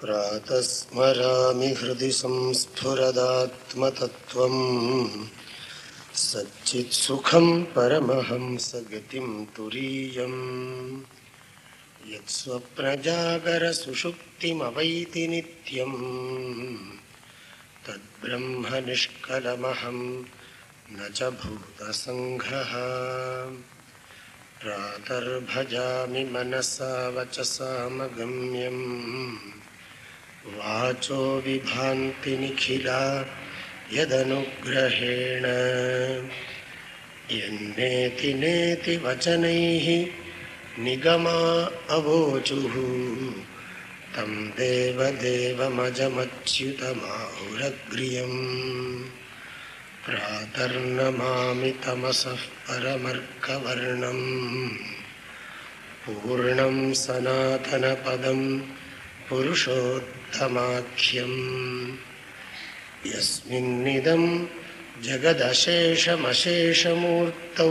प्रातस्मरामि हृदि संस्फुरदात्मतत्त्वम् सच्चित्सुखं परमहंसगतिं तुरीयम्। यत्स्वप्नजागरसुषुप्तिमवैति नित्यम्। तद्ब्रह्मनिष्कलमहं न च भूतसङ्घः। प्रातर्भजामि मनसा वचसामगम्यम्। वाचो विभान्तिनिखिला यदनुग्रहेण। यन्नेति नेति वचनैः निगमा अवोचुः। तं देवदेवमजमच्युतमाहुरग्र्यम्। प्रातर्नमामि तमसः परमर्कवर्णम्। पूर्णं सनातनपदं पुरुषोत्तमाख्यं यस्मिन्निदं जगदशेषमशेषमूर्तौ।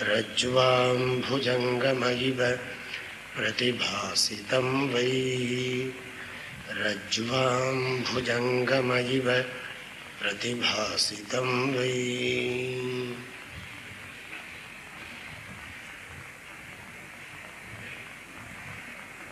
रज्ज्वाम्भुजङ्गमयिव प्रतिभासितं वै। रज्ज्वाम्भुजङ्गमयिव प्रतिभासितं वै।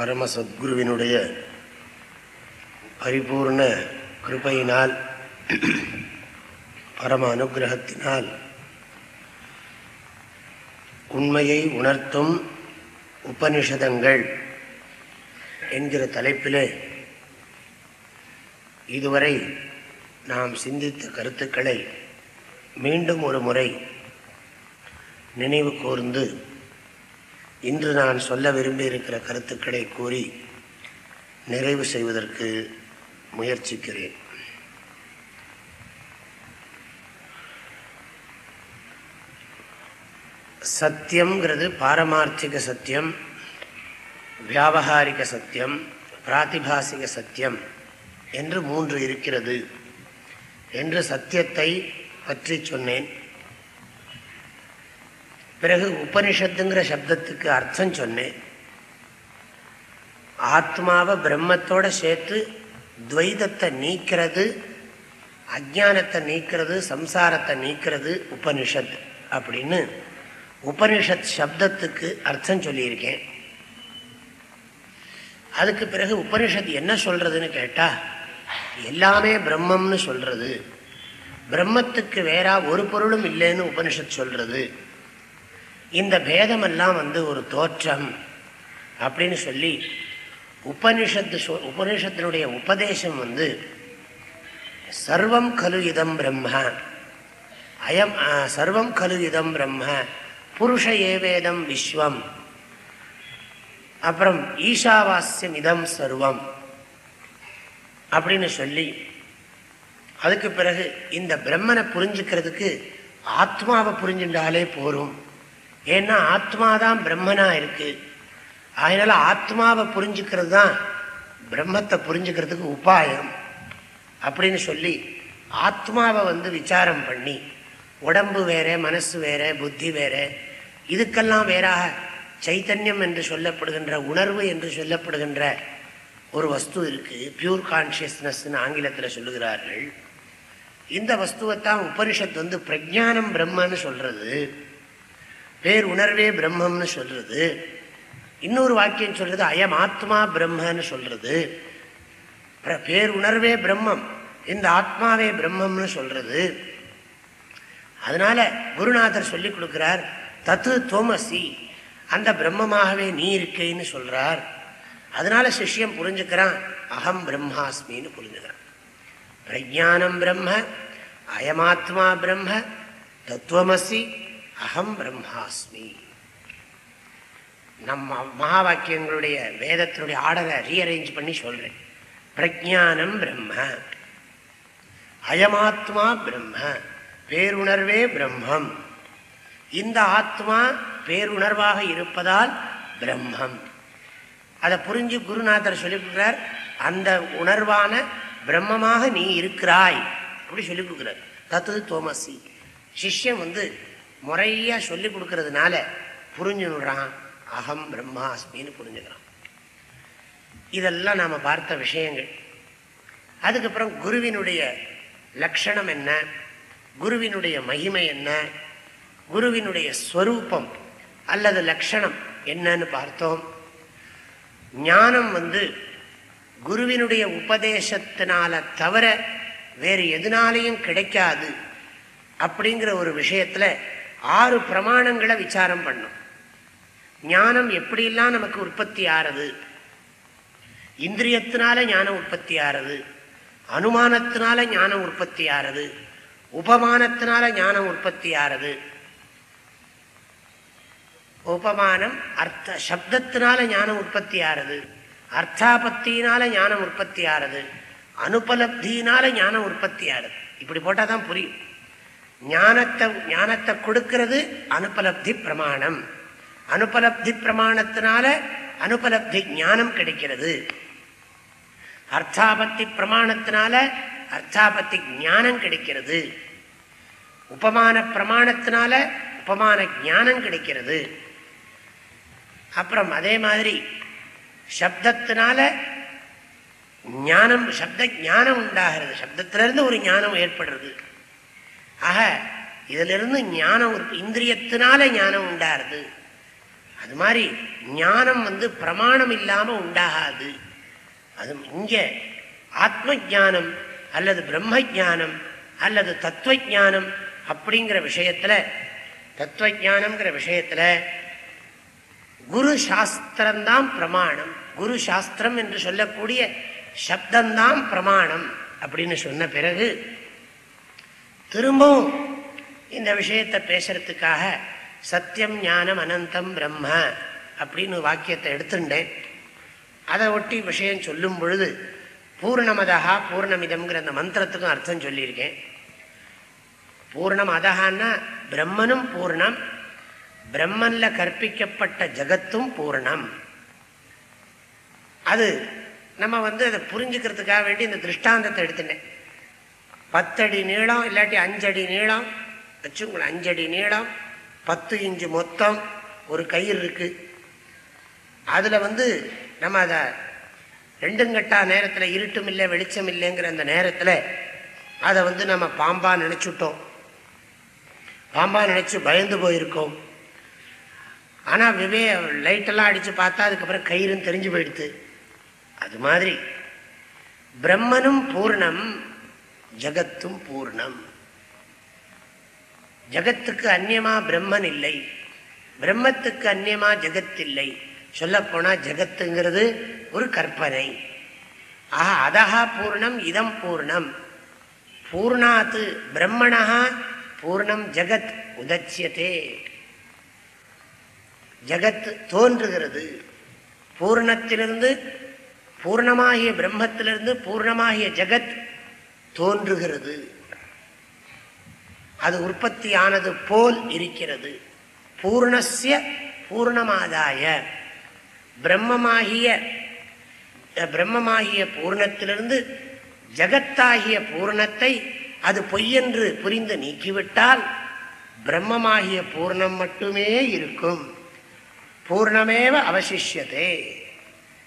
பரம சத்குருவினுடைய பரிபூர்ண கிருப்பையினால் பரம அனுகிரகத்தினால் உண்மையை உணர்த்தும் உபனிஷதங்கள் என்கிற தலைப்பிலே இதுவரை நாம் சிந்தித்த கருத்துக்களை மீண்டும் ஒரு முறை நினைவு கூர்ந்து இன்று நான் சொல்ல விரும்பியிருக்கிற கருத்துக்களை கூறி நிறைவு செய்வதற்கு முயற்சிக்கிறேன். சத்தியம்ங்கிறது பாரமார்த்திக சத்தியம் வியாபகாரிக சத்தியம் பிராத்திபாசிக சத்தியம் என்று மூன்று இருக்கிறது என்று சத்தியத்தை பற்றி சொன்னேன். பிறகு உபனிஷத்துங்கிற சப்தத்துக்கு அர்த்தம் சொன்னேன். ஆத்மாவை பிரம்மத்தோட சேர்த்து துவைதத்தை நீக்கிறது அஜானத்தை நீக்கிறது சம்சாரத்தை நீக்கிறது உபனிஷத் அப்படின்னு உபனிஷத் சப்தத்துக்கு அர்த்தம் சொல்லியிருக்கேன். அதுக்கு பிறகு உபனிஷத் என்ன சொல்றதுன்னு கேட்டா எல்லாமே பிரம்மம்னு சொல்றது. பிரம்மத்துக்கு வேறா ஒரு பொருளும் இல்லைன்னு உபனிஷத் சொல்றது. இந்த பேதமெல்லாம் வந்து ஒரு தோற்றம் அப்படின்னு சொல்லி உபனிஷத்து உபனிஷத்தினுடைய உபதேசம் வந்து சர்வம் கலு இதம் பிரம்ம. அயம் சர்வம் கலு இதம் பிரம்ம. புருஷ ஏவேதம் விஸ்வம். அப்புறம் ஈஷாவாஸ்யம் இதம் சர்வம் அப்படின்னு சொல்லி அதுக்கு பிறகு இந்த பிரம்மனை புரிஞ்சுக்கிறதுக்கு ஆத்மாவை புரிஞ்சுட்டாலே போரும். ஏன்னா ஆத்மாதான் பிரம்மனா இருக்கு. அதனால ஆத்மாவை புரிஞ்சுக்கிறது தான் பிரம்மத்தை புரிஞ்சுக்கிறதுக்கு உபாயம். அப்படின்னு சொல்லி ஆத்மாவை வந்து விசாரம் பண்ணி உடம்பு வேற மனசு வேற புத்தி வேற இதுக்கெல்லாம் வேறாக சைத்தன்யம் என்று சொல்லப்படுகின்ற உணர்வு என்று சொல்லப்படுகின்ற ஒரு வஸ்து இருக்கு. பியூர் கான்சியஸ்னஸ்ன்னு ஆங்கிலத்தில் சொல்லுகிறார்கள். இந்த வஸ்துவைத்தான் உபனிஷத் வந்து பிரஜானம் பிரம்மன்னு சொல்றது. பேர் உணர்வே பிரம்மம்னு சொல்றது. இன்னொரு வாக்கியம் சொல்றது அயம் ஆத்மா பிரம்மன்னு சொல்றது. பேர் உணர்வே பிரம்மம் இந்த ஆத்மாவே பிரம்மம்னு சொல்றது. அதனால குருநாதர் சொல்லி கொடுக்கிறார் தத்து தோமசி அந்த பிரம்மமாகவே நீ இருக்கைன்னு சொல்றார். அதனால சிஷ்யம் புரிஞ்சுக்கிறான் அகம் பிரம்மாஸ்மின்னு புரிஞ்சுக்கிறான். பிரஜானம் பிரம்ம அயமாத்மா பிரம்ம தத்துவமசி அகம் பிரம்மாஸ்மி. நம்ம மகா வாக்கியங்களுடைய வேதத்தினுடைய ஆர்டரை ரீஅரேஞ்ச் பண்ணி சொல்றேன். பிரஜானம் பிரம்ம. அயமாத்மா பிரம்ம. பேருணர்வே பிரம்மம். இந்த ஆத்மா பேருணர்வாக இருப்பதால் பிரம்மம். அதை புரிஞ்சு குருநாதர் சொல்லி அந்த உணர்வான பிரம்மமாக நீ இருக்கிறாய். அப்படி சொல்லி கொடுக்குறார் தத்து தோமசி. சிஷ்யம் வந்து முறையாக சொல்லி கொடுக்கறதுனால புரிஞ்சுடுறான் அகம் பிரம்மாஸ்மின்னு புரிஞ்சுக்கிறான் இதெல்லாம் நாம் பார்த்த விஷயங்கள். அதுக்கப்புறம் குருவினுடைய லட்சணம் என்ன? குருவினுடைய மகிமை என்ன? குருவினுடைய ஸ்வரூபம் அல்லது லட்சணம் என்னன்னு பார்த்தோம். ஞானம் வந்து குருவினுடைய உபதேசத்தினால தவிர வேறு எதனாலையும் கிடைக்காது அப்படிங்கிற ஒரு விஷயத்துல ஆறு பிரமாணங்களை விசாரம் பண்ணும். ஞானம் எப்படியெல்லாம் நமக்கு உற்பத்தி ஆறுது? இந்திரியத்தினால ஞானம் உற்பத்தி ஆறுது? அனுமானத்தினால ஞானம் உற்பத்தி ஆறுது? உபமானத்தினால ஞானம் உற்பத்தி ஆறுது? உபமானம் அர்த்த சப்தத்தினால ஞானம் உற்பத்தி ஆறுது? அர்த்தாபத்தினால ஞானம் உற்பத்தி ஆறுது? அனுபலப்தியினால ஞானம் உற்பத்தி ஆறுது. இப்படி போட்டால் தான் புரியும். ஞானத்தை ஞானத்தை கொடுக்கிறது அனுபலப்தி பிரமாணம். அனுபலப்தி பிரமாணத்தினால அனுபலப்தி ஞானம் கிடைக்கிறது. அர்த்தாபத்தி பிரமாணத்தினால அர்த்தாபத்தி ஞானம் கிடைக்கிறது. உபமான பிரமாணத்தினால உபமான ஞானம் கிடைக்கிறது. அப்புறம் அதே மாதிரி சப்தத்தினால ஞானம் சப்த ஞானம் உண்டாகிறது. சப்தத்திலிருந்து ஒரு ஞானம் ஏற்படுறது. ஆக இதிலிருந்து ஞானம் இந்திரியத்தினால ஞானம் உண்டாருது. அது மாதிரி ஞானம் வந்து பிரமாணம் இல்லாமல் உண்டாகாது. அது இங்கே ஆத்ம ஜானம் அல்லது பிரம்ம ஜானம் அல்லது தத்துவ ஜானம் அப்படிங்கிற விஷயத்தில் தத்துவ ஜானம்ங்கிற விஷயத்தில் குரு சாஸ்திரம்தான் பிரமாணம். குரு சாஸ்திரம் என்று சொல்லக்கூடிய சப்தந்தான் பிரமாணம் அப்படின்னு சொன்ன பிறகு திரும்பவும் இந்த விஷயத்தை பேசுறதுக்காக சத்தியம் ஞானம் அனந்தம் பிரம்ம அப்படின்னு வாக்கியத்தை எடுத்துட்டேன். அதை ஒட்டி விஷயம் சொல்லும் பொழுது பூர்ணமதா பூர்ணமிதம்ங்கிற அந்த மந்திரத்துக்கும் அர்த்தம் சொல்லியிருக்கேன். பூர்ணம் அதகான்னா பிரம்மனும் பூர்ணம் பிரம்மன்ல கற்பிக்கப்பட்ட ஜகத்தும் பூர்ணம். அது நம்ம வந்து அதை புரிஞ்சுக்கிறதுக்காக வேண்டி இந்த திருஷ்டாந்தத்தை எடுத்துட்டேன். பத்தடி நீளம் இல்லாட்டி அஞ்சடி நீளம். வச்சுங்களேன் அஞ்சடி நீளம் பத்து இன்ச்சு மொத்தம் ஒரு கயிறு இருக்கு. அதில் வந்து நம்ம அதை ரெண்டுங்கட்டா நேரத்தில் இருட்டும் இல்லை வெளிச்சம் இல்லைங்கிற அந்த நேரத்தில் அதை வந்து நம்ம பாம்பாக நினச்சிட்டோம். பாம்பாக நினச்சி பயந்து போயிருக்கோம். ஆனால் விவே லைட்டெல்லாம் அடித்து பார்த்தா அதுக்கப்புறம் கயிறுன்னு தெரிஞ்சு போயிடுது. அது மாதிரி பிரம்மனும் பூர்ணம் ஜகத்தும் பூர்ணம். ஜகத்துக்கு அந்நியமா பிரம்மன் இல்லை. பிரம்மத்துக்கு அந்நியமா ஜெகத் இல்லை சொல்லப்போனா ஜெகத்துங்கிறது ஒரு கற்பனை. ஆஹா அதஹா பூர்ணம் இதம் பூர்ணம். பூர்ணாத்து பிரம்மணா பூர்ணம் ஜகத் உதச்சியதே. ஜகத் தோன்றுகிறது. பூர்ணத்திலிருந்து பூர்ணமாகிய பிரம்மத்திலிருந்து பூர்ணமாகிய ஜகத் தோன்றுகிறது. அது உற்பத்தியானது போல் இருக்கிறது. பூர்ணசிய பூர்ணமாதாய. பிரம்மமாகிய பிரம்மமாகிய பூர்ணத்திலிருந்து ஜகத்தாகிய பூர்ணத்தை அது பொய்யென்று புரிந்து நீக்கிவிட்டால் பிரம்மமாகிய பூர்ணம் மட்டுமே இருக்கும். பூர்ணமேவ அவசிஷியதே.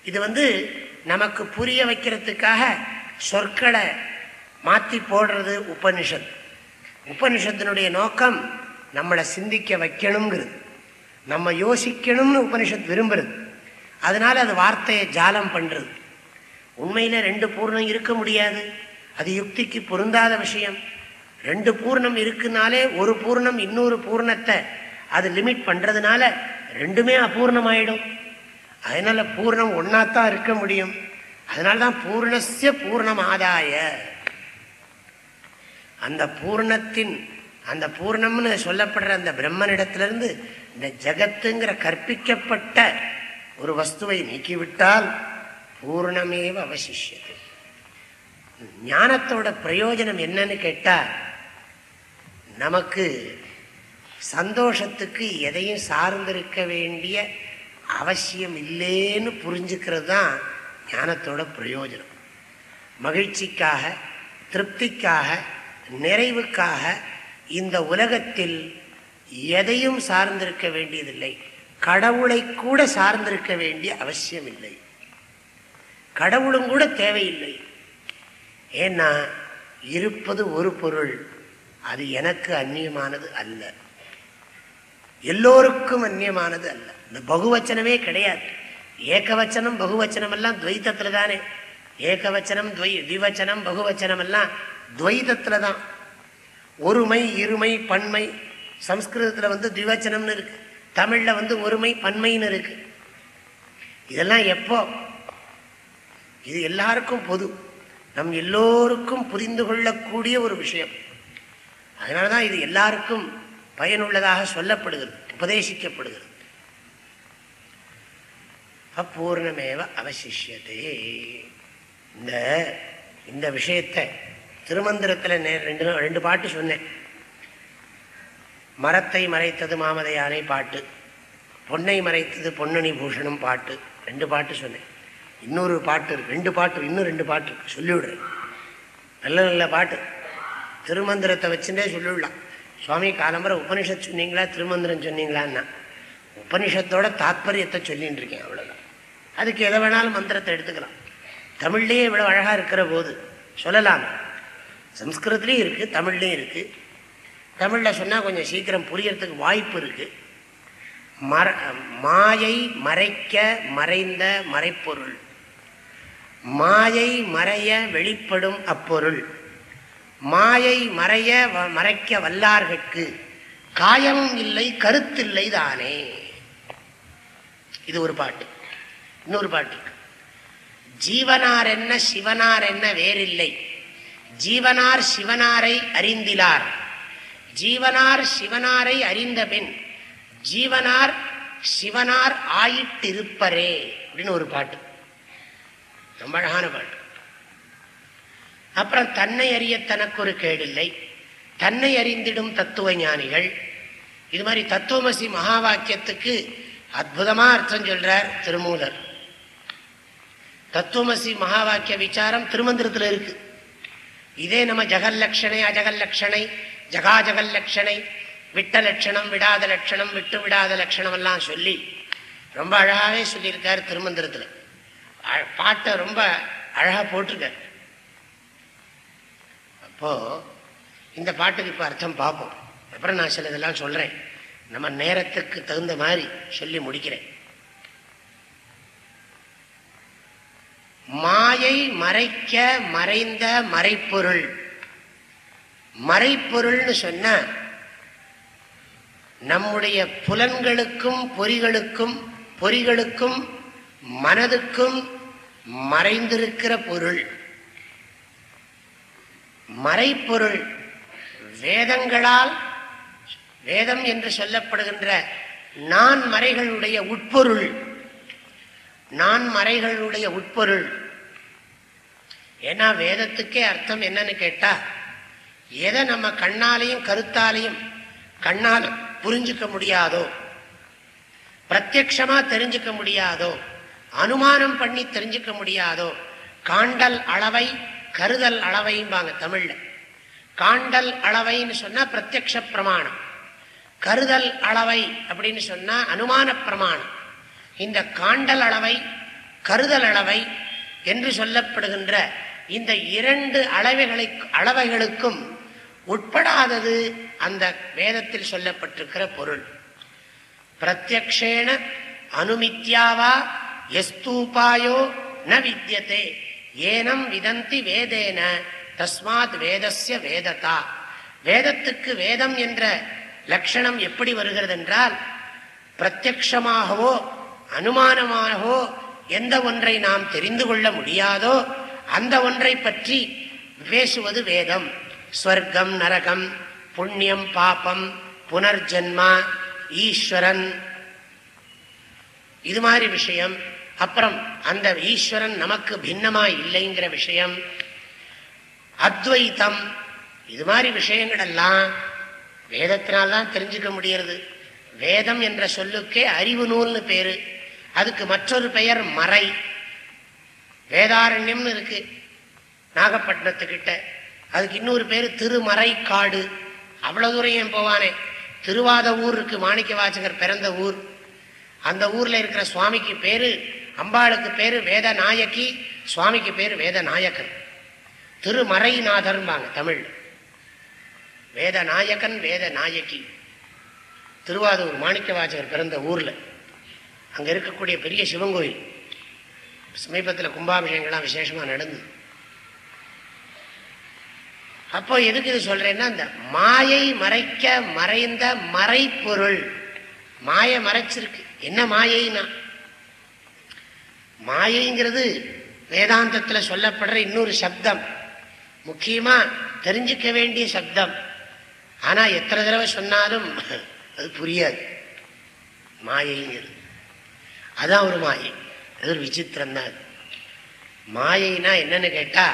இது வந்து நமக்கு புரிய வைக்கிறதுக்காக சொற்களை மாற்றி போடுறது உபனிஷத். உபனிஷத்தினுடைய நோக்கம் நம்மளை சிந்திக்க வைக்கணுங்கிறது. நம்ம யோசிக்கணும்னு உபனிஷத் விரும்புறது. அதனால அது வார்த்தையை ஜாலம் பண்ணுறது உண்மையில் ரெண்டு பூர்ணம் இருக்க முடியாது. அது யுக்திக்கு பொருந்தாத விஷயம். ரெண்டு பூர்ணம் இருக்குனாலே ஒரு பூர்ணம் இன்னொரு பூர்ணத்தை அது லிமிட் பண்ணுறதுனால ரெண்டுமே அபூர்ணமாயிடும். அதனால பூர்ணம் ஒன்றாத்தான் இருக்க முடியும். அதனால தான் பூர்ணசிய பூர்ணம் ஆதாய அந்த பூர்ணத்தின் அந்த பூர்ணம்னு சொல்லப்படுற அந்த பிரம்மனிடத்திலிருந்து இந்த ஜகத்துங்கிற கற்பிக்கப்பட்ட ஒரு வஸ்துவை நீக்கிவிட்டால் பூர்ணமேவ அவசிஷியது. ஞானத்தோட பிரயோஜனம் என்னன்னு கேட்டால் நமக்கு சந்தோஷத்துக்கு எதையும் சார்ந்திருக்க வேண்டிய அவசியம் இல்லைன்னு புரிஞ்சுக்கிறது தான் ஞானத்தோட பிரயோஜனம். மகிழ்ச்சிக்காக திருப்திக்காக நிறைவுக்காக இந்த உலகத்தில் எதையும் சார்ந்திருக்க வேண்டியதில்லை. கடவுளை கூட சார்ந்திருக்க வேண்டிய அவசியம் இல்லை கடவுளும் கூட தேவையில்லை. ஏன்னா இருப்பது ஒரு பொருள் அது எனக்கு அந்நியமானது அல்ல. எல்லோருக்கும் அந்நியமானது அல்ல. இந்த பகுவச்சனமே கிடையாது. ஏகவச்சனம் பகுவச்சனம் எல்லாம் துவைத்தத்துல தானே. ஏகவச்சனம் துவை திவச்சனம் பகுவச்சனம் எல்லாம் துவைதத்துல தான் ஒருமை இருமை பன்மை. சம்ஸ்கிருதத்துல வந்து திவச்சனம்னு இருக்கு. தமிழ்ல வந்து ஒருமை பன்மைன்னு இருக்கு. இதெல்லாம் எப்போ? இது எல்லாருக்கும் பொது. நம் எல்லோருக்கும் புரிந்து கொள்ளக்கூடிய ஒரு விஷயம். அதனாலதான் இது எல்லாருக்கும் பயனுள்ளதாக சொல்லப்படுகிறது உபதேசிக்கப்படுகிறது. அப்பூர்ணமேவ அவசிஷியதே. இந்த இந்த விஷயத்தை திருமந்திரத்தில் ரெண்டு ரெண்டு பாட்டு சொன்னேன். மரத்தை மறைத்தது மாமத யானை பாட்டு. பொன்னை மறைத்தது பொன்னணி பூஷணம் பாட்டு. ரெண்டு பாட்டு சொன்னேன். இன்னொரு பாட்டு ரெண்டு பாட்டு இன்னும் ரெண்டு பாட்டு இருக்கு. சொல்லிவிடுறேன். நல்ல நல்ல பாட்டு. திருமந்திரத்தை வச்சுட்டே சொல்லிவிடலாம். சுவாமி காலம்பரை உபனிஷத் சொன்னீங்களா? திருமந்திரம் சொன்னீங்களான்னா உபனிஷத்தோட தாத்பரியத்தை சொல்லின்னு இருக்கேன் அவ்வளோதான் அதுக்கு எதை வேணாலும் மந்திரத்தை எடுத்துக்கலாம். தமிழ்லேயே இவ்வளோ அழகாக இருக்கிற போது சொல்லலாம். சம்ஸ்கிருதத்துலேயும் இருக்குது தமிழ்லேயும் இருக்குது தமிழில் சொன்னால் கொஞ்சம் சீக்கிரம் புரியறதுக்கு வாய்ப்பு இருக்குது மற மாயை மறைக்க மறைந்த மறைப்பொருள். மாயை மறைய வெளிப்படும் அப்பொருள். மாயை மறைய மறைக்க வல்லார்கட்கு. காயமும் இல்லை கருத்தில்லை தானே. இது ஒரு பாட்டு. இன்னொரு பாட்டு ஜீவனார் என்ன சிவனார் என்ன வேறில்லை. ஜீவனார் சிவனாரை அறிந்திலார். ஜீவனார் சிவனாரை அறிந்த பின் ஜீவனார் சிவனார் ஆயிட்டிருப்பரே அப்படின்னு ஒரு பாட்டு. ரொம்ப அழகான பாட்டு. அப்புறம் தன்னை அறிய தனக்கு ஒரு கேடில்லை. தன்னை அறிந்திடும் தத்துவ ஞானிகள். இது மாதிரி தத்துவமசி மகா வாக்கியத்துக்கு அற்புதமா அர்த்தம் சொல்றார் திருமூலர். தத்துவமசி மகா வாக்கிய விசாரம் திருமந்திரத்தில் இருக்கு. இதே நம்ம ஜெகல்லட்சணை அஜகல்லட்சணை ஜகா ஜெகல்லட்சணை விட்ட லட்சணம் விடாத லட்சணம் விட்டு விடாத லட்சணம் எல்லாம் சொல்லி ரொம்ப அழகாகவே சொல்லியிருக்காரு திருமந்திரத்தில். பாட்டை ரொம்ப அழகாக போட்டிருக்காரு. அப்போ இந்த பாட்டுக்கு இப்போ அர்த்தம் பார்ப்போம். அப்புறம் நான் சில இதெல்லாம் சொல்கிறேன் நம்ம நேரத்துக்கு தகுந்த மாதிரி சொல்லி முடிக்கிறேன். மாயை மறைக்க மறைந்த மறைப்பொருள். மறைப்பொருள்னு சொன்ன நம்முடைய புலன்களுக்கும் பொறிகளுக்கும் பொறிகளுக்கும் மனதுக்கும் மறைந்திருக்கிற பொருள். மறைப்பொருள் வேதங்களால் வேதம் என்று சொல்லப்படுகின்ற நான் மறைகளுடைய உட்பொருள். நான் மறைகளுடைய உட்பொருள். ஏன்னா வேதத்துக்கே அர்த்தம் என்னன்னு கேட்டா எதை நம்ம கண்ணாலையும் கருத்தாலையும் கண்ணால் புரிஞ்சுக்க முடியாதோ பிரத்யக்ஷமா தெரிஞ்சுக்க முடியாதோ அனுமானம் பண்ணி தெரிஞ்சுக்க முடியாதோ காண்டல் அளவை கருதல் அளவைம்பாங்க தமிழ்ல. காண்டல் அளவைன்னு சொன்னா பிரத்யக்ஷ பிரமாணம். கருதல் அளவை அப்படின்னு சொன்னா அனுமான பிரமாணம். இந்த காண்டல் அளவை கருதல் அளவை என்று சொல்லப்படுகின்ற இந்த இரண்டு அளவைகளை அளவைகளுக்கும் உட்படாதது அந்த வேதத்தில் சொல்லப்பட்டிருக்கிற பொருள். பிரத்யக்ஷேன அனுமித்யாவா எஸ்தூபாயோ ந வித்தியதே ஏனம் விதந்தி வேதேன தஸ்மாத் வேதஸ்ய வேததா. வேதத்துக்கு வேதம் என்ற லட்சணம் எப்படி வருகிறது என்றால் பிரத்யக்ஷமாகவோ அனுமானமாகவோ எந்த ஒன்றை நாம் தெரிந்து கொள்ள முடியாதோ அந்த ஒன்றை பற்றி பேசுவது வேதம். ஸ்வர்க்கம் நரகம் புண்ணியம் பாபம் புனர்ஜென்மா ஈஸ்வரன். இது மாதிரி விஷயம். அப்புறம் அந்த ஈஸ்வரன் நமக்கு பின்னமா இல்லைங்கிற விஷயம். அத்வைத்தம் இது மாதிரி விஷயங்கள் எல்லாம் வேதத்தினால்தான் தெரிஞ்சுக்க முடியறது. வேதம் என்ற சொல்லுக்கே அறிவு நூல்னு பேரு. அதுக்கு மற்றொரு பெயர் மறை. வேதாரண்யம்னு இருக்கு. நாகப்பட்டினத்துக்கிட்ட. அதுக்கு இன்னொரு பேர் திருமறைக்காடு. அவ்வளோ தூரம் ஏன் போவானே? திருவாத ஊர் இருக்கு மாணிக்க வாசகர் பிறந்த ஊர். அந்த ஊரில் இருக்கிற சுவாமிக்கு பேரு அம்பாளுக்கு பேரு நாயக்கி சுவாமிக்கு பேரு வேத நாயக்கன் திருமறைநாதர்பாங்க தமிழ் வேத நாயக்கன் வேத நாயக்கி திருவாதூர் மாணிக்க வாசகர் பிறந்த ஊர்ல. அங்க இருக்கக்கூடிய பெரிய சிவன் கோயில். சமீபத்தில் கும்பாபிஷேகங்கள்லாம் விசேஷமா நடந்தது. அப்போ எதுக்கு இது சொல்றேன்னா இந்த மாயை மறைக்க மறைந்த மறைப்பொருள் மாய மறைச்சிருக்கு. என்ன மாயைனா? மாயைங்கிறது வேதாந்தத்தில் சொல்லப்படுற இன்னொரு சப்தம். முக்கியமா தெரிஞ்சுக்க வேண்டிய சப்தம். ஆனா எத்தனை தடவை சொன்னாலும் அது புரியாது. மாயைங்கிறது. அதான் ஒரு மாயை. அது ஒரு விசித்திரம் தான் மாயைனா என்னன்னு கேட்டா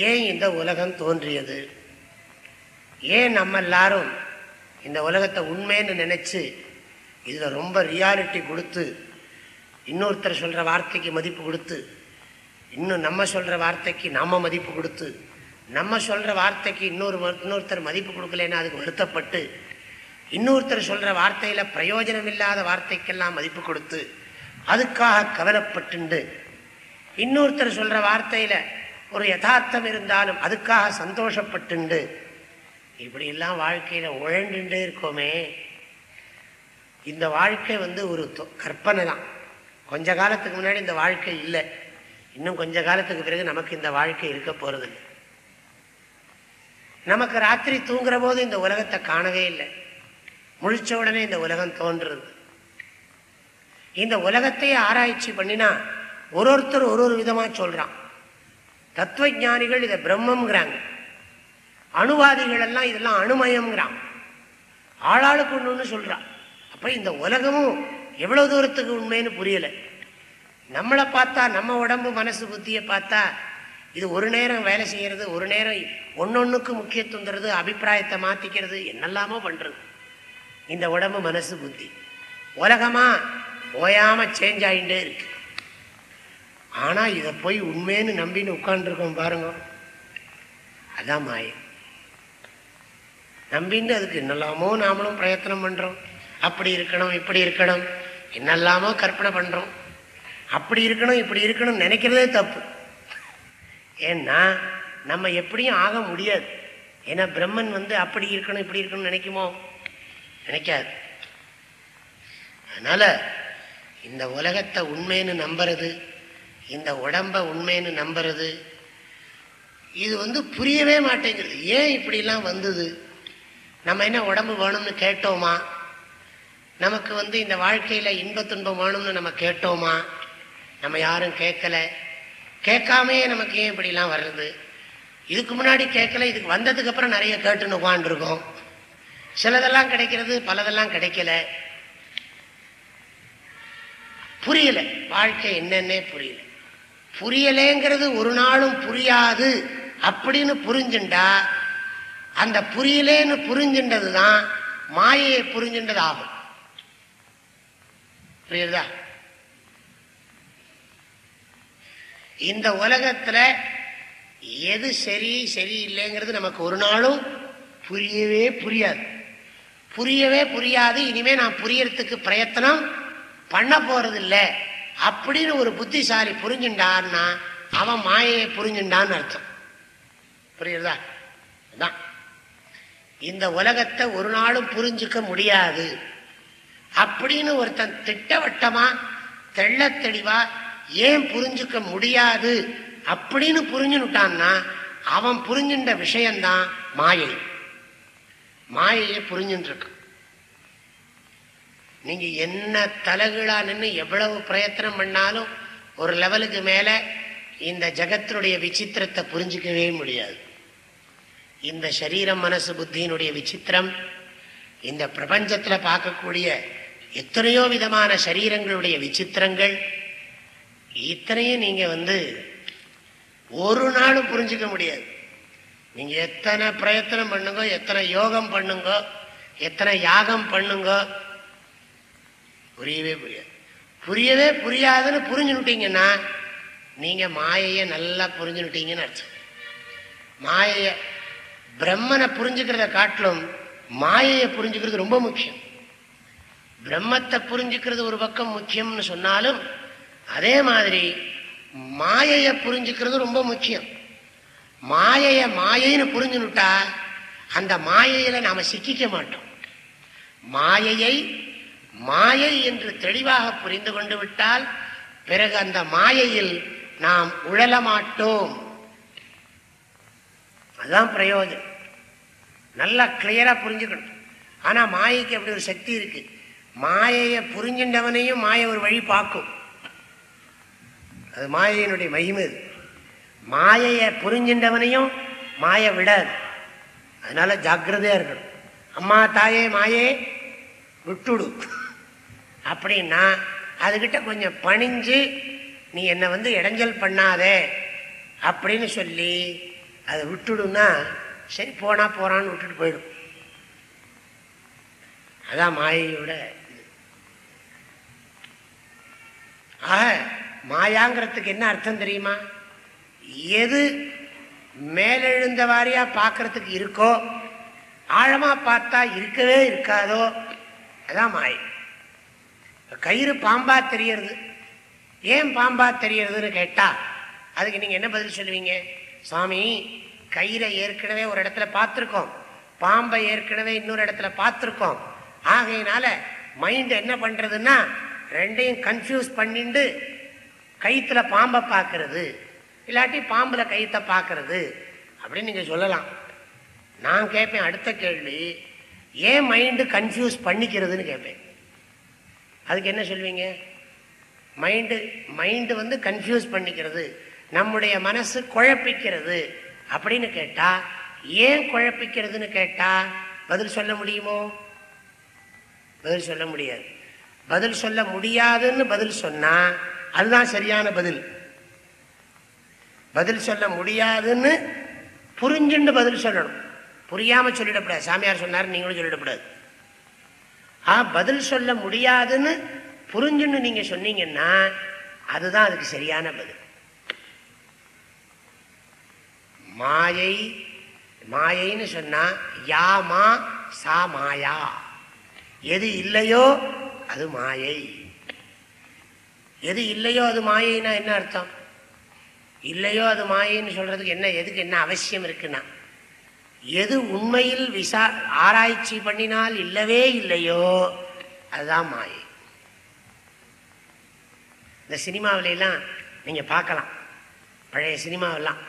ஏன் இந்த உலகம் தோன்றியது? ஏன் நம்ம எல்லாரும் இந்த உலகத்தை உண்மைன்னு நினைச்சு இதுல ரொம்ப ரியாலிட்டி கொடுத்து இன்னொருத்தர் சொல்ற வார்த்தைக்கு மதிப்பு கொடுத்து இன்னும் நம்ம சொல்ற வார்த்தைக்கு நம்ம மதிப்பு கொடுத்து நம்ம சொல்ற வார்த்தைக்கு இன்னொரு இன்னொருத்தர் மதிப்பு கொடுக்கலன்னா அதுக்கு வருத்தப்பட்டு இன்னொருத்தர் சொல்ற வார்த்தையில பிரயோஜனம் இல்லாத வார்த்தைக்கெல்லாம் மதிப்பு கொடுத்து அதுக்காக கவலைப்பட்டு இன்னொருத்தர் சொல்ற வார்த்தையில ஒரு யதார்த்தம் இருந்தாலும் அதுக்காக சந்தோஷப்பட்டுண்டு. இப்படி எல்லாம் வாழ்க்கையில இருக்கோமே. இந்த வாழ்க்கை வந்து ஒரு கற்பனை தான். கொஞ்ச காலத்துக்கு முன்னாடி இந்த வாழ்க்கை இல்லை. இன்னும் கொஞ்ச காலத்துக்கு பிறகு நமக்கு இந்த வாழ்க்கை இருக்க போறது நமக்கு ராத்திரி தூங்குற போது இந்த உலகத்தை காணவே இல்லை. முழிச்ச உடனே இந்த உலகம் தோன்றுறது. இந்த உலகத்தையே ஆராய்ச்சி பண்ணினா ஒரு ஒருத்தர் ஒரு ஒரு விதமா சொல்றான். தத்துவ ஜானிகள் இதை பிரம்மங்கிறாங்க அணுவாதிகள் எல்லாம் இதெல்லாம் அணுமயம்ங்கிறான். ஆளாளுக்கு ஒண்ணு சொல்றான். அப்ப இந்த உலகமும் எவ்வளவு தூரத்துக்கு உண்மைன்னு புரியல. நம்மளை பார்த்தா நம்ம உடம்பு மனசு புத்தியை பார்த்தா இது ஒரு நேரம் வேலை செய்யறது ஒரு நேரம் ஒன்னொன்னுக்கு முக்கியத்துவம் தருது அபிப்பிராயத்தை மாத்திக்கிறது என்னெல்லாமோ பண்றது. இந்த உடம்பு மனசு புத்தி. உலகமா ஓயாம சேஞ்ச் ஆகிட்டே இருக்கு. ஆனா இதை போய் உண்மைன்னு நம்பின்னு உட்காந்துருக்கோம் பாருங்க. அதான் மாய. நம்பின்னு அதுக்கு என்னெல்லாமோ நாமளும் பிரயத்தனம் பண்றோம். அப்படி இருக்கணும் இப்படி இருக்கணும். என்னெல்லாமோ கற்பனை பண்றோம். அப்படி இருக்கணும் இப்படி இருக்கணும் நினைக்கிறதே தப்பு. ஏன்னா நம்ம எப்படியும் ஆக முடியாது. ஏன்னா பிரம்மன் வந்து அப்படி இருக்கணும் இப்படி இருக்கணும்னு நினைக்குமோ? நினைக்காது. அதனால இந்த உலகத்தை உண்மைன்னு நம்புறது இந்த உடம்ப உண்மைன்னு நம்புறது இது வந்து புரியவே மாட்டேங்கிறது ஏன் இப்படிலாம் வந்தது? நம்ம என்ன உடம்பு வேணும்னு கேட்டோமா? நமக்கு வந்து இந்த வாழ்க்கையில் இன்ப துன்பம் வேணும்னு நம்ம கேட்டோமா? நம்ம யாரும் கேட்கல. கேட்காமையே நமக்கு ஏன் இப்படிலாம் வர்றது? இதுக்கு முன்னாடி கேட்கல இதுக்கு வந்ததுக்கப்புறம் நிறைய கேட்டுன்னு உட்காந்துருக்கோம் சிலதெல்லாம் கிடைக்கிறது பலதெல்லாம் கிடைக்கல. புரியல. வாழ்க்கை என்னன்னே புரியல. புரியலேங்கிறது ஒரு நாளும் புரியாது அப்படின்னு புரிஞ்சுண்டா அந்த புரியலேன்னு புரிஞ்சின்றது தான் மாயையை புரிஞ்சின்றது ஆகும் புரியுதா? இந்த உலகத்துல எது சரி சரி இல்லைங்கிறது நமக்கு ஒரு நாளும் புரியவே புரியாது. புரியவே புரியாது இனிமே நான் புரியறதுக்கு பிரயத்தனம் பண்ண போறது இல்லை அப்படின்னு ஒரு புத்திசாலி புரிஞ்சுட்டான்னா அவன் மாயையை புரிஞ்சுட்டான்னு அர்த்தம். புரியுதா? இந்த உலகத்தை ஒரு நாளும் புரிஞ்சுக்க முடியாது. அப்படின்னு ஒருத்தன் திட்டவட்டமா தெள்ள தெளிவா ஏன் புரிஞ்சுக்க முடியாது அப்படின்னு புரிஞ்சுட்டான்னா அவன் புரிஞ்சுட்ட விஷயம்தான் மாயை. மாயையை புரிஞ்சுட்டு நீங்க என்ன தலைகளா நின்று எவ்வளவு பிரயத்தனம் பண்ணாலும் ஒரு லெவலுக்கு மேல இந்த ஜகத்தினுடைய விசித்திரத்தை புரிஞ்சுக்கவே முடியாது. இந்த சரீரம் மனசு புத்தியினுடைய விசித்திரம் இந்த பிரபஞ்சத்தில் பார்க்கக்கூடிய எத்தனையோ விதமான சரீரங்களுடைய விசித்திரங்கள் இத்தனையும் நீங்க வந்து ஒரு நாளும் புரிஞ்சுக்க முடியாது. நீங்க எத்தனை பிரயத்தனம் பண்ணுங்க எத்தனை யோகம் பண்ணுங்க எத்தனை யாகம் பண்ணுங்க புரியவே புரியாது. புரியவே புரியாதுன்னு புரிஞ்சுனுட்டீங்கன்னா நீங்க மாயையை நல்லா புரிஞ்சுனுட்டீங்கன்னு அர்த்தம். மாயைய பிரம்மனை புரிஞ்சுக்கிறத காட்டிலும் மாயையை புரிஞ்சுக்கிறது ரொம்ப முக்கியம். பிரம்மத்தை புரிஞ்சுக்கிறது ஒரு பக்கம் முக்கியம்னு சொன்னாலும் அதே மாதிரி மாயையை புரிஞ்சுக்கிறது ரொம்ப முக்கியம். மாயைய மாயைன்னு புரிஞ்சுனுட்டா அந்த மாயையில நாம சிக்கிக்க மாட்டோம். மாயையை மாயை என்று தெளிவாக புரிந்து கொண்டு விட்டால் பிறகு அந்த மாயையில் நாம் உழல மாட்டோம். அதுதான் பிரயோஜனம். நல்லா கிளியரா புரிஞ்சுக்கணும். ஆனா மாயைக்கு அப்படி ஒரு சக்தி இருக்கு. மாயையை புரிஞ்சின்றவனையும் மாயை ஒரு வழி பார்க்கும். அது மாயையினுடைய மகிமை. இது மாயையை புரிஞ்சின்றவனையும் மாயை விடாது. அதனால ஜாக்கிரதையா இருக்கணும். அம்மா தாயே மாயே விட்டுடும் அப்படின்னா அதுகிட்ட கொஞ்சம் பணிஞ்சு நீ என்னை வந்து இடைஞ்சல் பண்ணாதே அப்படின்னு சொல்லி அதை விட்டுடுன்னா சரி போனா போறான்னு விட்டுட்டு போயிடும். அதான் மாயையோட ஆக மாயாங்கிறதுக்கு என்ன அர்த்தம் தெரியுமா? எது மேலெழுந்த வாரியா பார்க்கறதுக்கு இருக்கோ ஆழமா பார்த்தா இருக்கவே இருக்காதோ அதான் மாயை. கயிறு பாம்பா தெரியறது. ஏன் பாம்பா தெரியறதுன்னு கேட்டா அதுக்கு நீங்க என்ன பதில் சொல்லுவீங்க? சுவாமி கயிறை ஏற்கனவே ஒரு இடத்துல பார்த்துருக்கோம். பாம்பை ஏற்கனவே இன்னொரு இடத்துல பார்த்துருக்கோம். ஆகையினால மைண்ட் என்ன பண்றதுன்னா ரெண்டையும் கன்ஃபியூஸ் பண்ணிண்டு கயித்துல பாம்பை பார்க்கறது. இல்லாட்டி பாம்புல கயிற்றை பார்க்கறது. அப்படின்னு நீங்க சொல்லலாம். நான் கேட்பேன் அடுத்த கேள்வி ஏன் மைண்டு கன்ஃபியூஸ் பண்ணிக்கிறதுன்னு கேட்பேன். அதுக்கு என்ன சொல்வீங்க? மைண்டு மைண்டு வந்து கன்ஃபியூஸ் பண்ணிக்கிறது நம்முடைய மனசு குழப்பிக்கிறது அப்படின்னு கேட்டால் ஏன் குழப்பிக்கிறதுன்னு கேட்டால் பதில் சொல்ல முடியுமோ? பதில் சொல்ல முடியாது. பதில் சொல்ல முடியாதுன்னு பதில் சொன்னால் அதுதான் சரியான பதில். பதில் சொல்ல முடியாதுன்னு புரிஞ்சுன்னு பதில் சொல்லணும். புரியாமல் சொல்லிடக்கூடாது. சாமியார் சொன்னார் நீங்களும் சொல்லிடக்கூடாது. ஆ பதில் சொல்ல முடியாதுன்னு புரிஞ்சுன்னு நீங்க சொன்னீங்கன்னா அதுதான் அதுக்கு சரியான பதில். மாயை மாயைன்னு சொன்னா யாமா சா மாயா. எது இல்லையோ அது மாயை. எது இல்லையோ அது மாயைன்னா என்ன அர்த்தம்? இல்லையோ அது மாயைன்னு சொல்றதுக்கு என்ன எதுக்கு என்ன அவசியம் இருக்குன்னா? எது உண்மையில் விசா ஆராய்ச்சி பண்ணினால் இல்லவே இல்லையோ அதுதான் மாயை. இந்த சினிமாவிலாம் நீங்கள் பார்க்கலாம். பழைய சினிமாவெல்லாம்.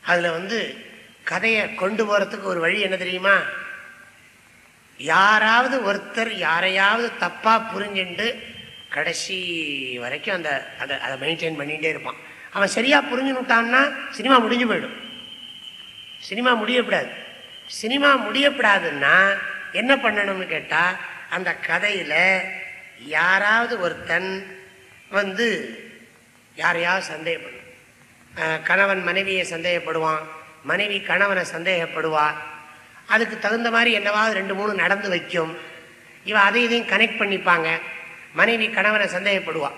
அதில் வந்து கதையை கொண்டு போகிறதுக்கு ஒரு வழி என்ன தெரியுமா? யாராவது ஒருத்தர் யாரையாவது தப்பாக புரிஞ்சுண்டு கடைசி வரைக்கும் அந்த அதை அதை மெயின்டைன் பண்ணிகிட்டே இருப்பான். அவன் சரியா புரிஞ்சுனுட்டான்னா சினிமா முடிஞ்சு போயிடும். சினிமா முடியக்கூடாது சினிமா முடியக்கூடாதுன்னா என்ன பண்ணணும்னு கேட்டால் அந்த கதையில் யாராவது ஒருத்தன் வந்து யாரையாவது சந்தேகப்படும் கணவன் மனைவியை சந்தேகப்படுவான் மனைவி கணவனை சந்தேகப்படுவா அதுக்கு தகுந்த மாதிரி என்னவாவது ரெண்டு மூணு நடந்து வைக்கும். இவ அதை இதையும் கனெக்ட் பண்ணிப்பாங்க. மனைவி கணவனை சந்தேகப்படுவா.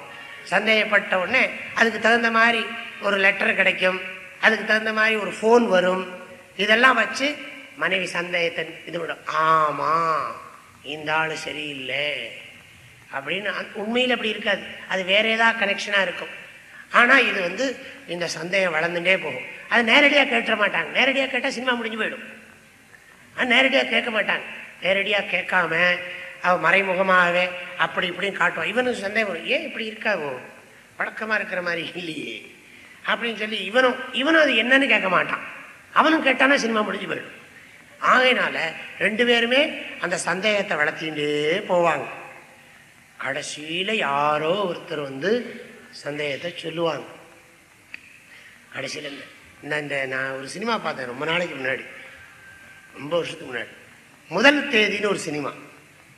சந்தேகப்பட்ட உடனே அதுக்கு தகுந்த மாதிரி ஒரு லெட்டர் கிடைக்கும். அதுக்கு தகுந்த மாதிரி ஒரு ஃபோன் வரும். இதெல்லாம் வச்சு மனைவி சந்தேகத்தை இது விடும் ஆமா இந்த ஆள் சரியில்லை அப்படின்னு உண்மையில் அப்படி இருக்காது. அது வேற ஏதாவது கனெக்ஷனாக இருக்கும். ஆனால் இது வந்து இந்த சந்தேகம் வளர்ந்துட்டே போகும். அது நேரடியாக கேட்டுற மாட்டாங்க. நேரடியாக கேட்டால் சினிமா முடிஞ்சு போயிடும். அது நேரடியாக கேட்க மாட்டாங்க. நேரடியாக கேட்காம அவள் மறைமுகமாகவே அப்படி இப்படின்னு காட்டுவான் இவனுக்கு சந்தேகம் வரும். ஏன் இப்படி இருக்காவோ? வழக்கமாக இருக்கிற மாதிரி இல்லையே. அப்படின்னு சொல்லி இவனும் இவனும் அது என்னன்னு கேட்க மாட்டான். அவனும் கேட்டானா சினிமா முடிஞ்சு போயிடும். ஆகையினால ரெண்டு பேருமே அந்த சந்தேகத்தை வளர்த்திட்டே போவாங்க. கடைசியில யாரோ ஒருத்தர் வந்து சந்தேகத்தை சொல்லுவாங்க. கடைசியில இந்த- இந்த இந்த நான் ஒரு சினிமா பார்த்தேன் ரொம்ப நாளைக்கு முன்னாடி. ரொம்ப வருஷத்துக்கு முன்னாடி. முதல் தேதின்னு ஒரு சினிமா.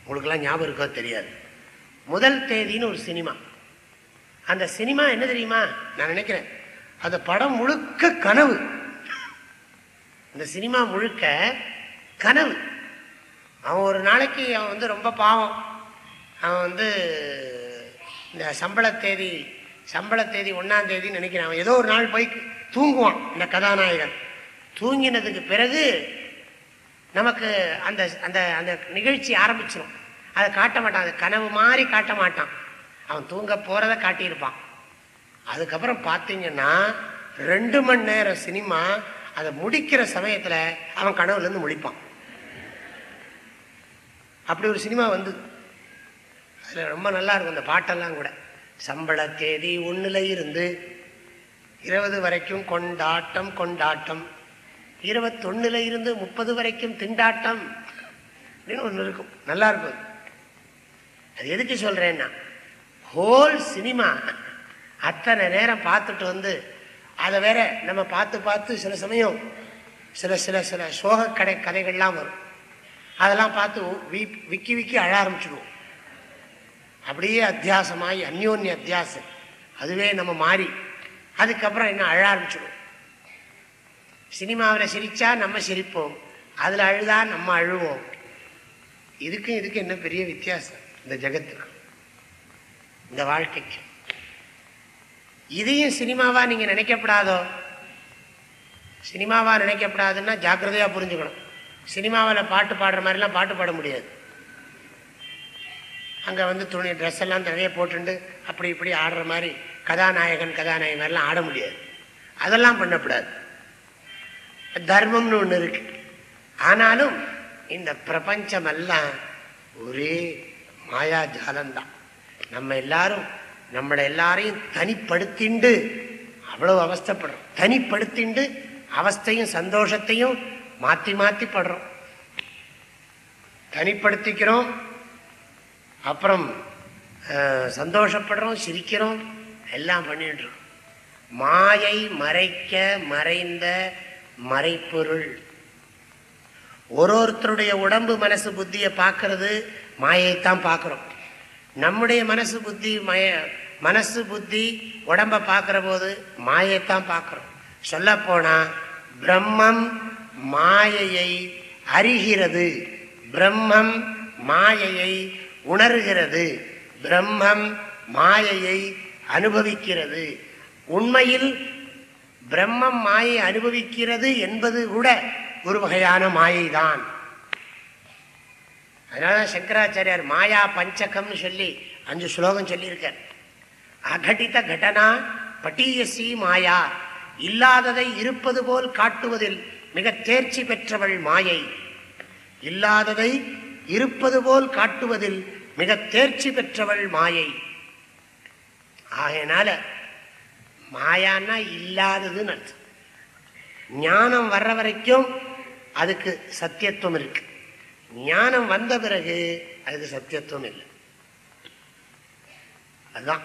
உங்களுக்கெல்லாம் ஞாபகம் இருக்கோ தெரியாது. முதல் தேதின்னு ஒரு சினிமா. அந்த சினிமா என்ன தெரியுமா? நான் நினைக்கிறேன். அந்த படம் முழுக்க கனவு. அந்த சினிமா முழுக்க கனவு. அவன் ஒரு நாளைக்கு அவன் வந்து ரொம்ப பாவம். அவன் வந்து இந்த சம்பள தேதி சம்பள தேதி ஒன்றாம் நினைக்கிறான். அவன் ஏதோ ஒரு நாள் போய் தூங்குவான் இந்த கதாநாயகன். தூங்கினதுக்கு பிறகு நமக்கு அந்த அந்த அந்த நிகழ்ச்சி ஆரம்பிச்சிடும் அதை காட்ட மாட்டான் அது கனவு மாதிரி காட்ட மாட்டான். அவன் தூங்க போகிறத காட்டியிருப்பான். அதுக்கப்புறம் பார்த்தீங்கன்னா ரெண்டு மணி நேரம் சினிமா அதை முடிக்கிற சமயத்தில் அவன் கனவுலேருந்து முழிப்பான். அப்படி ஒரு சினிமா வந்து அதில் ரொம்ப நல்லா இருக்கும் அந்த பாட்டெல்லாம் கூட. சம்பள தேதி ஒன்றில் இருந்து இருபது வரைக்கும் கொண்டாட்டம் கொண்டாட்டம். இருபத்தொன்னுல இருந்து முப்பது வரைக்கும் திண்டாட்டம். அப்படின்னு ஒன்று இருக்கும். நல்லா இருக்கும் அது. அது எதுக்கு சொல்றேன்னா ஹோல் சினிமா அத்தனை நேரம் பார்த்துட்டு வந்து அதை வேற நம்ம பார்த்து பார்த்து சில சமயம் சில சில சில சோக கடை கதைகள்லாம் வரும். அதெல்லாம் பார்த்து வி- விக்கி விக்கி அழ ஆரம்பிச்சிடுவோம். அப்படியே அத்தியாசமாகி அந்யோன்ய அத்தியாசம். அதுவே நம்ம மாறி அதுக்கப்புறம் என்ன அழ ஆரம்பிச்சிடுவோம். சினிமாவில் சிரித்தா நம்ம சிரிப்போம். அதில் அழுதா நம்ம அழுவோம். இதுக்கும் இதுக்கு என்ன பெரிய வித்தியாசம்? இந்த ஜெகத்துக்கு. இந்த வாழ்க்கைக்கு. இதையும் சினிமாவா நீங்க நினைக்கப்படாதோ? சினிமாவா நினைக்கப்படாதுன்னா ஜாக்கிரதையா புரிஞ்சுக்கணும். சினிமாவில் பாட்டு பாடுற மாதிரிலாம் பாட்டு பாட முடியாது. அங்கே வந்து துணி ட்ரெஸ் எல்லாம் நிறைய போட்டுண்டு அப்படி இப்படி ஆடுற மாதிரி கதாநாயகன் கதாநாயகன் மாதிரிலாம் ஆட முடியாது. அதெல்லாம் பண்ணக்கூடாது தர்மம்னு ஒன்று இருக்கு. ஆனாலும் இந்த பிரபஞ்சமெல்லாம் ஒரே மாயா ஜாலம்தான் நம்ம எல்லாரும் நம்மளை எல்லாரையும் தனிப்படுத்திண்டு அவ்வளவு அவஸ்தைப்படுறோம். தனிப்படுத்திண்டு அவஸ்தையும் சந்தோஷத்தையும் மாற்றி மாற்றி படுறோம். தனிப்படுத்திக்கிறோம் அப்புறம் சந்தோஷப்படுறோம் சிரிக்கிறோம் எல்லாம் பண்ணிட்டு மாயை மறைக்க மறைந்த மறைப்பொருள். ஒரு ஒருத்தருடைய உடம்பு மனசு புத்தியை பார்க்கறது மாயைத்தான் பார்க்குறோம். நம்முடைய மனசு புத்தி மய மனசு புத்தி உடம்பை பார்க்குற போது மாயைத்தான் பார்க்குறோம். சொல்லப்போனால் பிரம்மம் மாயையை அறிகிறது. பிரம்மம் மாயையை உணர்கிறது. பிரம்மம் மாயையை அனுபவிக்கிறது. உண்மையில் பிரம்மம் மாயை அனுபவிக்கிறது என்பது கூட ஒரு வகையான மாயைதான். அதனால சங்கராச்சாரியார் மாயா பஞ்சகம்னு சொல்லி அஞ்சு ஸ்லோகம் சொல்லியிருக்கார். அகடித கடனா பட்டியசி மாயா இல்லாததை இருப்பது போல் காட்டுவதில் மிக தேர்ச்சி பெற்றவள் மாயை. இல்லாததை இருப்பது போல் காட்டுவதில் மிக தேர்ச்சி பெற்றவள் மாயை. ஆகையினால மாயான்னா இல்லாததுன்னு அர்த்தம். ஞானம் வர்ற வரைக்கும் அதுக்கு சத்தியத்துவம் இருக்கு. ஞானம் வந்த பிறகு அதுக்கு சத்தியத்துவம் இல்லை. அதுதான்.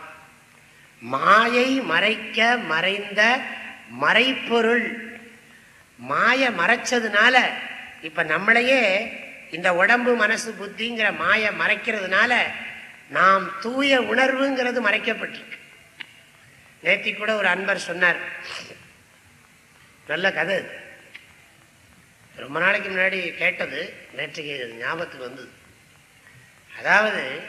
மாயை மறைக்க மறைந்த மறைப்பொருள் மாய மறைச்சதுனால இப்ப நம்மளையே இந்த உடம்பு மனசு புத்திங்கிற மாய மறைக்கிறதுனால நாம் தூய உணர்வுங்கிறது மறைக்கப்பட்டிருக்கு. நேத்தி கூட ஒரு அன்பர் சொன்னார். நல்ல கதை ரொம்ப நாளைக்கு முன்னாடி கேட்டது நேற்றுக்கு ஞாபகத்துக்கு வந்தது. அதாவது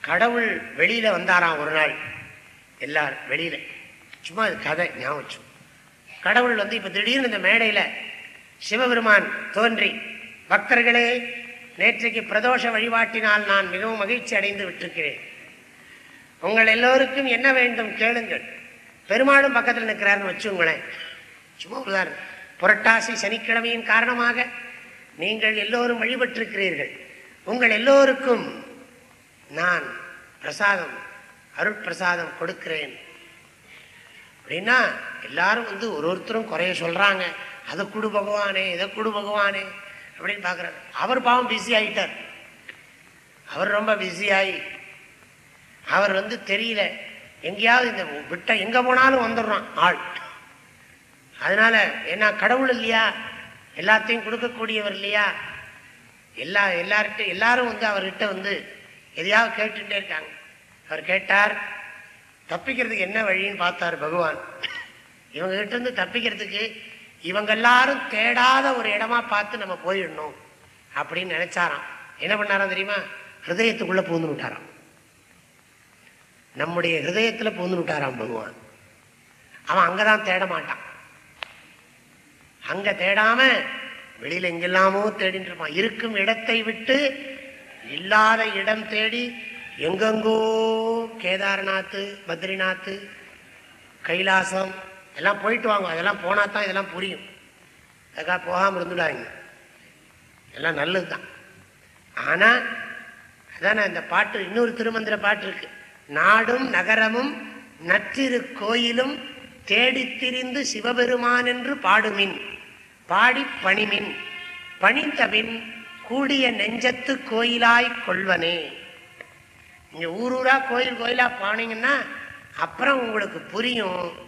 கடவுள் வெளியில வந்தாராம் ஒரு நாள். எல்லாரும் வெளியில. சும்மா அது கதை ஞாபகம் கடவுள் வந்து இப்ப திடீர்னு இந்த மேடையில சிவபெருமான் தோன்றி பக்தர்களே நேற்றைக்கு பிரதோஷ வழிபாட்டினால் நான் மிகவும் மகிழ்ச்சி அடைந்து விட்டிருக்கிறேன். உங்கள் எல்லோருக்கும் என்ன வேண்டும் கேளுங்கள். பெருமாளும் பக்கத்தில் நிற்கிறாருன்னு வச்சுங்களேன் சும்மா உதாரணம். புரட்டாசி சனிக்கிழமையின் காரணமாக நீங்கள் எல்லோரும் வழிபட்டிருக்கிறீர்கள். உங்கள் எல்லோருக்கும் நான் பிரசாதம் அருட்பிரசாதம் கொடுக்கிறேன். அப்படின்னா எல்லாரும் வந்து ஒரு ஒருத்தரும் குறைய சொல்றாங்க. அதை கொடு பகவானே இதை கொடு பகவானே அப்படின்னு பார்க்குறாரு. அவர் பாவம் பிஸி ஆயிட்டார். அவர் ரொம்ப பிஸி ஆகி அவர் வந்து தெரியல. எங்கேயாவது இந்த விட்ட எங்க போனாலும் வந்துடுறான் ஆள். அதனால ஏன்னா கடவுள் இல்லையா? எல்லாத்தையும் கொடுக்கக்கூடியவர் இல்லையா? எல்லா எல்லார்கிட்ட எல்லாரும் வந்து அவர்கிட்ட வந்து எதையாவது கேட்டுட்டே இருக்காங்க. அவர் கேட்டார் தப்பிக்கிறதுக்கு என்ன வழின்னு பார்த்தார் பகவான். இவங்க கிட்ட இருந்து தப்பிக்கிறதுக்கு இவங்க எல்லாரும் தேடாத ஒரு இடமா பார்த்து நம்ம போயிடணும் அப்படின்னு நினைச்சாராம். என்ன பண்ணாராம் தெரியுமா? ஹிருதயத்துக்குள்ள பூந்து விட்டாராம். நம்முடைய ஹிருதயத்துல பூந்து விட்டாராம் பகவான். அவன் அங்கதான் தேட மாட்டான். அங்க தேடாம வெளியில எங்கெல்லாமோ தேடிட்டு இருப்பான். இருக்கும் இடத்தை விட்டு இல்லாத இடம் தேடி எங்கெங்கோ கேதார்நாத் பத்ரிநாத் கைலாசம் எல்லாம் போயிட்டு வாங்க. அதெல்லாம் போனா தான் இதெல்லாம் புரியும். அதுக்காக போகாம இருந்துடாங்க எல்லாம் நல்லது தான் ஆனா அதானே இந்த பாட்டு இன்னொரு திருமந்திர பாட்டு இருக்கு. நாடும் நகரமும் நற்றிரு கோயிலும் தேடித் திரிந்து சிவபெருமான் என்று பாடுமின். பாடி பணிமின் பணிந்தபின் கூடிய நெஞ்சத்து கோயிலாய் கொள்வனே. நீங்கள் ஊர் ஊரா கோயில் கோயிலா போனீங்கன்னா அப்புறம் உங்களுக்கு புரியும்.